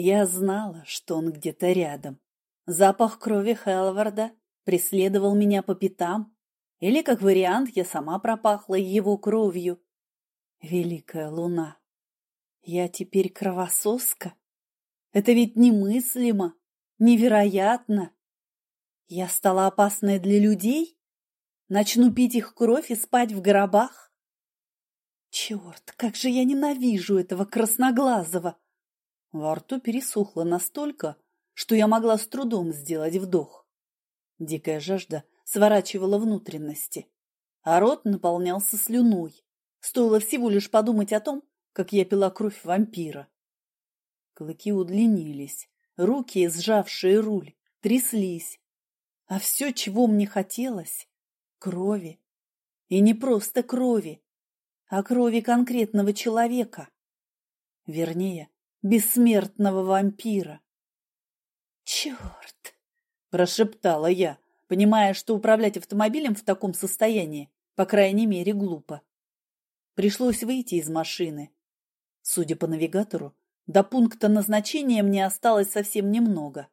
Я знала, что он где-то рядом. Запах крови Хелварда преследовал меня по пятам, или, как вариант, я сама пропахла его кровью. Великая луна! Я теперь кровососка? Это ведь немыслимо, невероятно. Я стала опасной для людей? Начну пить их кровь и спать в гробах? Черт, как же я ненавижу этого красноглазого! Во рту пересохло настолько, что я могла с трудом сделать вдох. Дикая жажда сворачивала внутренности, а рот наполнялся слюной. Стоило всего лишь подумать о том, как я пила кровь вампира. Клыки удлинились, руки, сжавшие руль, тряслись. А все, чего мне хотелось — крови. И не просто крови, а крови конкретного человека. Вернее, бессмертного вампира. «Черт!» – прошептала я, понимая, что управлять автомобилем в таком состоянии, по крайней мере, глупо. Пришлось выйти из машины. Судя по навигатору, до пункта назначения мне осталось совсем немного.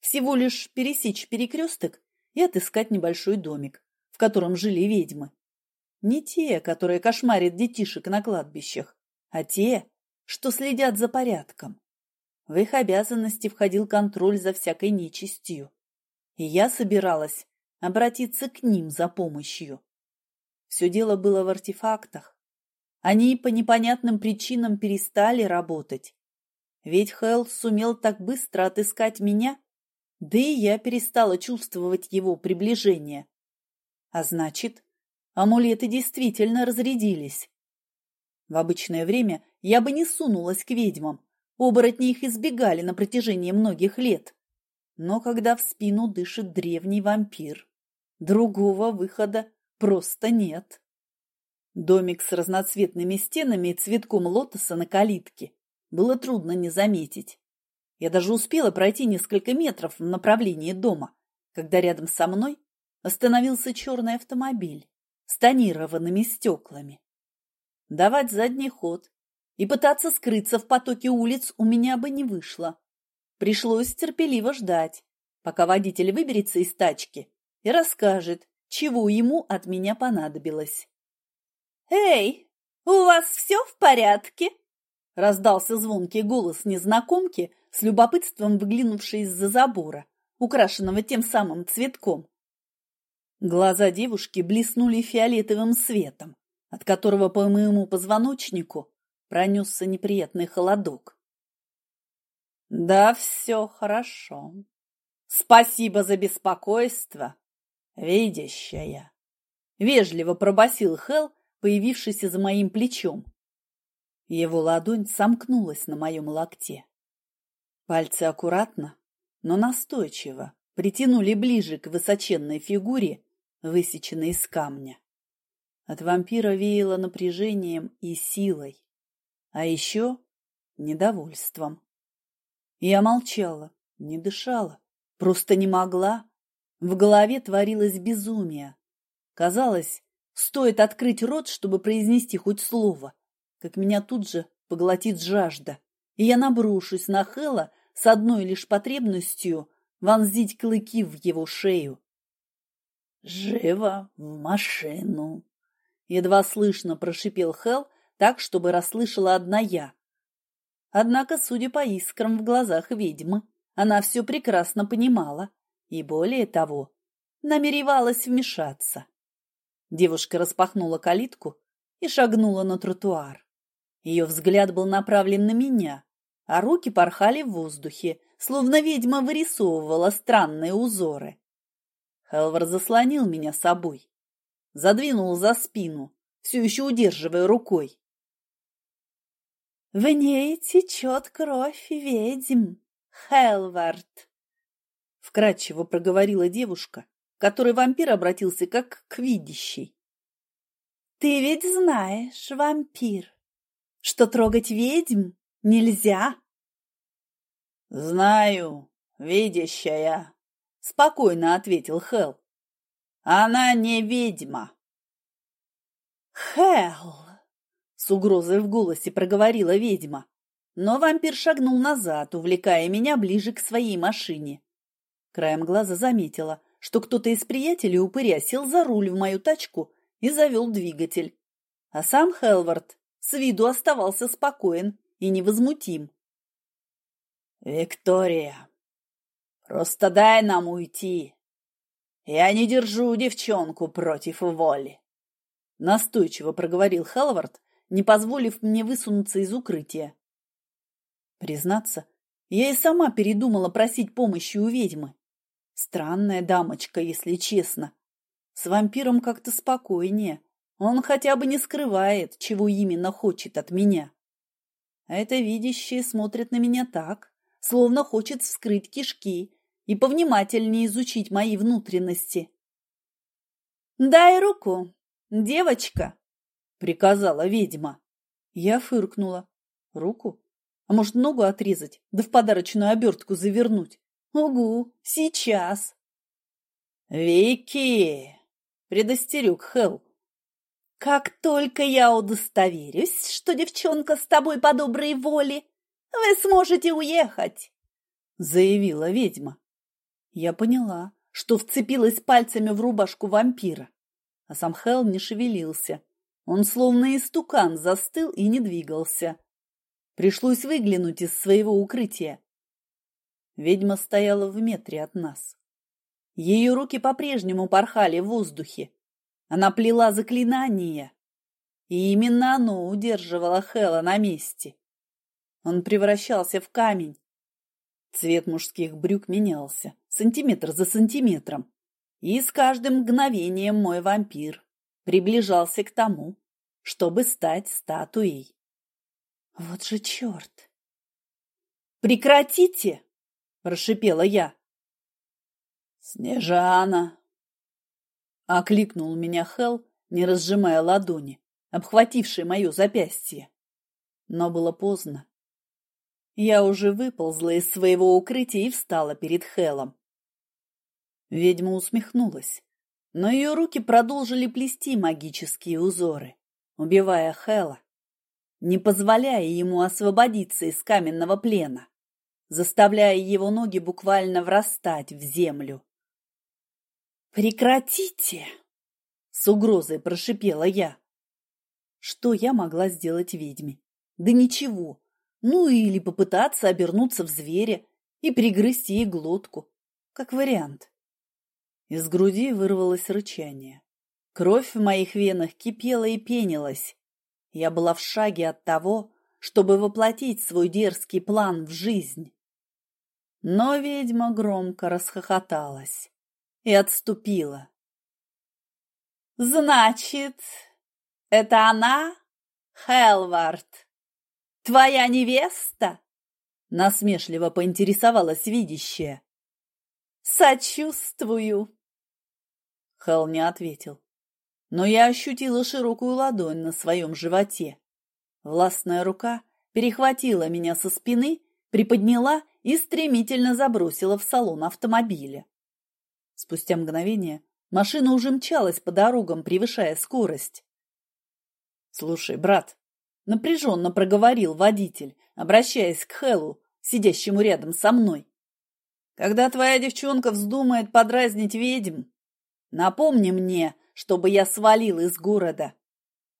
Всего лишь пересечь перекресток и отыскать небольшой домик, в котором жили ведьмы. Не те, которые кошмарят детишек на кладбищах, а те, что следят за порядком. В их обязанности входил контроль за всякой нечистью. И я собиралась обратиться к ним за помощью. Все дело было в артефактах. Они по непонятным причинам перестали работать. Ведь Хелл сумел так быстро отыскать меня, да и я перестала чувствовать его приближение. А значит, амулеты действительно разрядились. В обычное время я бы не сунулась к ведьмам, оборотни их избегали на протяжении многих лет. Но когда в спину дышит древний вампир, другого выхода просто нет. Домик с разноцветными стенами и цветком лотоса на калитке было трудно не заметить. Я даже успела пройти несколько метров в направлении дома, когда рядом со мной остановился черный автомобиль с тонированными стеклами. Давать задний ход и пытаться скрыться в потоке улиц у меня бы не вышло. Пришлось терпеливо ждать, пока водитель выберется из тачки и расскажет, чего ему от меня понадобилось. «Эй, у вас все в порядке?» Раздался звонкий голос незнакомки с любопытством выглянувшей из-за забора, украшенного тем самым цветком. Глаза девушки блеснули фиолетовым светом, от которого по моему позвоночнику пронесся неприятный холодок. «Да все хорошо. Спасибо за беспокойство, видящая!» Вежливо пробасил Хел, появившийся за моим плечом. Его ладонь сомкнулась на моем локте. Пальцы аккуратно, но настойчиво притянули ближе к высоченной фигуре, высеченной из камня. От вампира веяло напряжением и силой, а еще недовольством. Я молчала, не дышала, просто не могла. В голове творилось безумие. Казалось, стоит открыть рот, чтобы произнести хоть слово, как меня тут же поглотит жажда, и я наброшусь на Хэла с одной лишь потребностью вонзить клыки в его шею. «Живо в машину!» Едва слышно прошипел Хел так, чтобы расслышала одна я. Однако, судя по искрам в глазах ведьмы, она все прекрасно понимала и, более того, намеревалась вмешаться. Девушка распахнула калитку и шагнула на тротуар. Ее взгляд был направлен на меня, а руки порхали в воздухе, словно ведьма вырисовывала странные узоры. Хелвар заслонил меня собой, задвинул за спину, все еще удерживая рукой. «В ней течет кровь ведьм, Хелвард!» Вкратчиво проговорила девушка, которой вампир обратился как к видящей. «Ты ведь знаешь, вампир, что трогать ведьм нельзя. — Знаю, видящая, — спокойно ответил Хел. — Она не ведьма. — Хел, — с угрозой в голосе проговорила ведьма. но вампир шагнул назад, увлекая меня ближе к своей машине. Краем глаза заметила, что кто-то из приятелей упыря сел за руль в мою тачку и завел двигатель. А сам Хелвард с виду оставался спокоен и невозмутим. «Виктория, просто дай нам уйти. Я не держу девчонку против воли», — настойчиво проговорил Хелвард, не позволив мне высунуться из укрытия. Признаться, я и сама передумала просить помощи у ведьмы. Странная дамочка, если честно. С вампиром как-то спокойнее. Он хотя бы не скрывает, чего именно хочет от меня. А это видящее смотрит на меня так, словно хочет вскрыть кишки и повнимательнее изучить мои внутренности. «Дай руку, девочка!» — приказала ведьма. Я фыркнула. «Руку? А может, ногу отрезать, да в подарочную обертку завернуть?» Угу, сейчас. Вики, предостерег Хелл. Как только я удостоверюсь, что девчонка с тобой по доброй воле, вы сможете уехать, заявила ведьма. Я поняла, что вцепилась пальцами в рубашку вампира, а сам Хелл не шевелился. Он словно истукан застыл и не двигался. Пришлось выглянуть из своего укрытия. Ведьма стояла в метре от нас. Ее руки по-прежнему порхали в воздухе. Она плела заклинание. И именно оно удерживало Хэла на месте. Он превращался в камень. Цвет мужских брюк менялся, сантиметр за сантиметром. И с каждым мгновением мой вампир приближался к тому, чтобы стать статуей. Вот же черт! «Прекратите!» – прошипела я. «Снежана!» – окликнул меня Хел, не разжимая ладони, обхвативший мое запястье. Но было поздно. Я уже выползла из своего укрытия и встала перед Хелом. Ведьма усмехнулась, но ее руки продолжили плести магические узоры, убивая Хела, не позволяя ему освободиться из каменного плена заставляя его ноги буквально врастать в землю. «Прекратите!» — с угрозой прошипела я. Что я могла сделать ведьме? Да ничего. Ну или попытаться обернуться в зверя и пригрызть ей глотку, как вариант. Из груди вырвалось рычание. Кровь в моих венах кипела и пенилась. Я была в шаге от того, чтобы воплотить свой дерзкий план в жизнь. Но ведьма громко расхохоталась и отступила. «Значит, это она, Хелвард, твоя невеста?» Насмешливо поинтересовалась видящая. «Сочувствую!» Хел не ответил, но я ощутила широкую ладонь на своем животе. Властная рука перехватила меня со спины, приподняла и стремительно забросила в салон автомобиля. Спустя мгновение машина уже мчалась по дорогам, превышая скорость. «Слушай, брат», — напряженно проговорил водитель, обращаясь к Хэллу, сидящему рядом со мной. «Когда твоя девчонка вздумает подразнить ведьм, напомни мне, чтобы я свалил из города.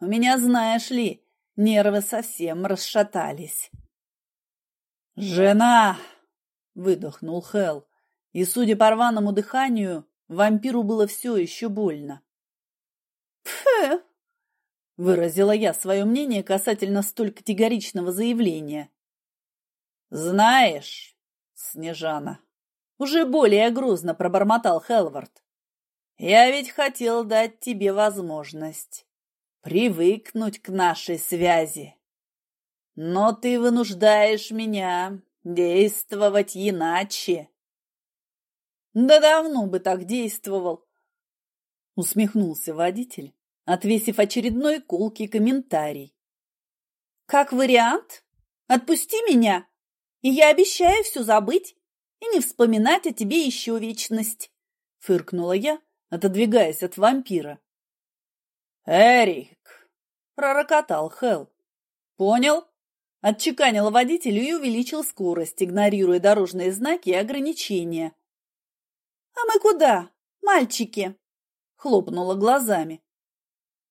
У меня, знаешь ли, нервы совсем расшатались». «Жена!» — выдохнул Хел, и, судя по рваному дыханию, вампиру было все еще больно. «Пф!» — выразила я свое мнение касательно столь категоричного заявления. «Знаешь, Снежана!» — уже более грозно пробормотал Хелвард. «Я ведь хотел дать тебе возможность привыкнуть к нашей связи. Но ты вынуждаешь меня действовать иначе. Да давно бы так действовал, усмехнулся водитель, отвесив очередной колкий комментарий. Как вариант, отпусти меня, и я обещаю все забыть и не вспоминать о тебе еще вечность, фыркнула я, отодвигаясь от вампира. Эрик, пророкотал Хел. Понял? Отчеканил водителю и увеличил скорость, игнорируя дорожные знаки и ограничения. «А мы куда, мальчики?» – хлопнула глазами.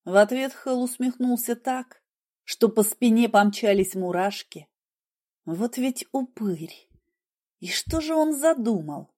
В ответ Хэл усмехнулся так, что по спине помчались мурашки. Вот ведь упырь! И что же он задумал?